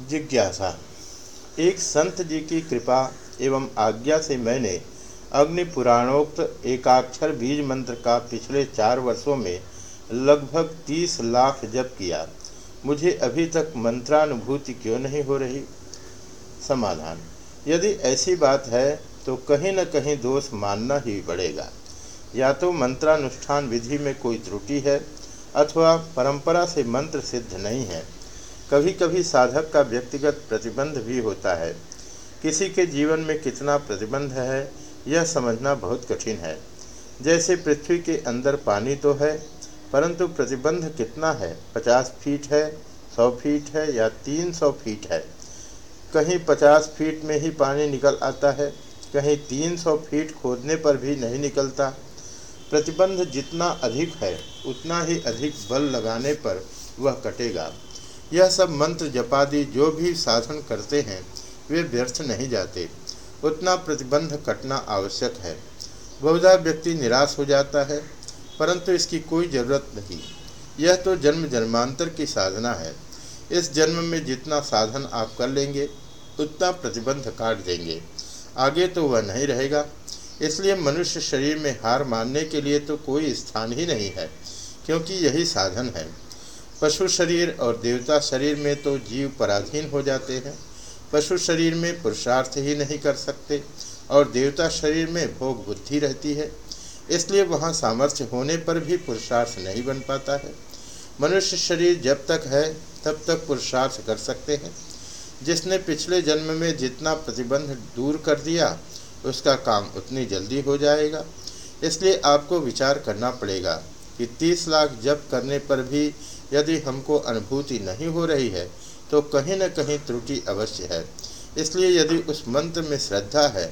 जिज्ञासा। एक संत जी की कृपा एवं आज्ञा से मैंने अग्नि पुराणोक्त एकाक्षर बीज मंत्र का पिछले चार वर्षों में लगभग तीस लाख जप किया। मुझे अभी तक मंत्रानुभूति क्यों नहीं हो रही? समाधान। यदि ऐसी बात है तो कहीं न कहीं दोष मानना ही पड़ेगा। या तो मंत्रानुष्ठान विधि में कोई त्रुटि है, अथवा परंपरा से मंत्र सिद्ध नहीं है। कभी कभी साधक का व्यक्तिगत प्रतिबंध भी होता है। किसी के जीवन में कितना प्रतिबंध है, यह समझना बहुत कठिन है। जैसे पृथ्वी के अंदर पानी तो है, परंतु प्रतिबंध कितना है? पचास फीट है, सौ फीट है या तीन सौ फीट है? कहीं पचास फीट में ही पानी निकल आता है, कहीं तीन सौ फीट खोदने पर भी नहीं निकलता। प्रतिबंध जितना अधिक है, उतना ही अधिक बल लगाने पर वह कटेगा। यह सब मंत्र जपादि जो भी साधन करते हैं, वे व्यर्थ नहीं जाते। उतना प्रतिबंध कटना आवश्यक है। बहुधा व्यक्ति निराश हो जाता है, परंतु इसकी कोई ज़रूरत नहीं। यह तो जन्म जन्मांतर की साधना है। इस जन्म में जितना साधन आप कर लेंगे, उतना प्रतिबंध काट देंगे। आगे तो वह नहीं रहेगा। इसलिए मनुष्य शरीर में हार मानने के लिए तो कोई स्थान ही नहीं है, क्योंकि यही साधन है। पशु शरीर और देवता शरीर में तो जीव पराधीन हो जाते हैं। पशु शरीर में पुरुषार्थ ही नहीं कर सकते और देवता शरीर में भोग बुद्धि रहती है। इसलिए वहाँ सामर्थ्य होने पर भी पुरुषार्थ नहीं बन पाता है। मनुष्य शरीर जब तक है, तब तक पुरुषार्थ कर सकते हैं। जिसने पिछले जन्म में जितना प्रतिबंध दूर कर दिया, उसका काम उतनी जल्दी हो जाएगा। इसलिए आपको विचार करना पड़ेगा कि तीस लाख जप करने पर भी यदि हमको अनुभूति नहीं हो रही है तो कहीं न कहीं त्रुटि अवश्य है। इसलिए यदि उस मंत्र में श्रद्धा है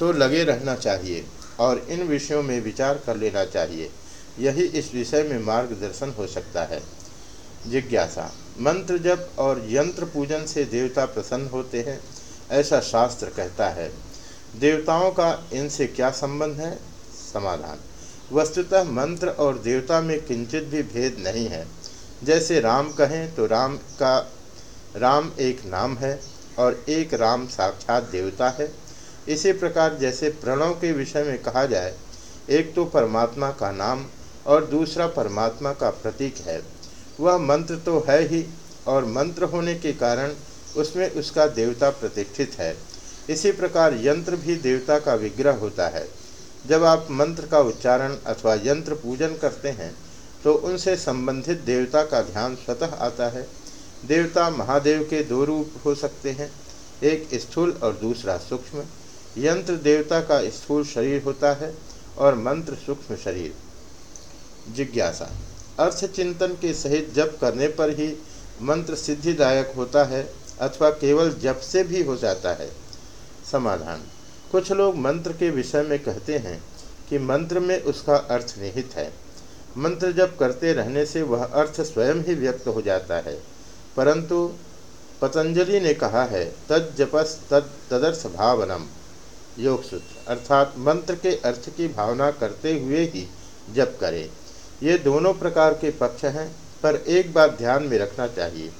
तो लगे रहना चाहिए और इन विषयों में विचार कर लेना चाहिए। यही इस विषय में मार्गदर्शन हो सकता है। जिज्ञासा। मंत्र जप और यंत्र पूजन से देवता प्रसन्न होते हैं, ऐसा शास्त्र कहता है। देवताओं का इनसे क्या संबंध है? समाधान। वस्तुतः मंत्र और देवता में किंचित भी भेद नहीं है। जैसे राम कहें तो राम का, राम एक नाम है और एक राम साक्षात देवता है। इसी प्रकार जैसे प्रणव के विषय में कहा जाए, एक तो परमात्मा का नाम और दूसरा परमात्मा का प्रतीक है। वह मंत्र तो है ही और मंत्र होने के कारण उसमें उसका देवता प्रतिष्ठित है। इसी प्रकार यंत्र भी देवता का विग्रह होता है। जब आप मंत्र का उच्चारण अथवा यंत्र पूजन करते हैं तो उनसे संबंधित देवता का ध्यान स्वतः आता है। देवता महादेव के दो रूप हो सकते हैं, एक स्थूल और दूसरा सूक्ष्म। यंत्र देवता का स्थूल शरीर होता है और मंत्र सूक्ष्म शरीर। जिज्ञासा। अर्थ चिंतन के सहित जप करने पर ही मंत्र सिद्धिदायक होता है अथवा केवल जप से भी हो जाता है। समाधान। कुछ लोग मंत्र के विषय में कहते हैं कि मंत्र में उसका अर्थ निहित है। मंत्र जब करते रहने से वह अर्थ स्वयं ही व्यक्त हो जाता है। परंतु पतंजलि ने कहा है, तद जपस तद तदर्थ भावनम, योग सूत्र, अर्थात मंत्र के अर्थ की भावना करते हुए ही जप करें। ये दोनों प्रकार के पक्ष हैं, पर एक बात ध्यान में रखना चाहिए।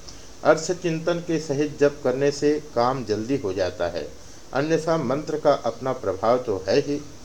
अर्थ चिंतन के सहित जप करने से काम जल्दी हो जाता है। अन्यथा मंत्र का अपना प्रभाव तो है ही।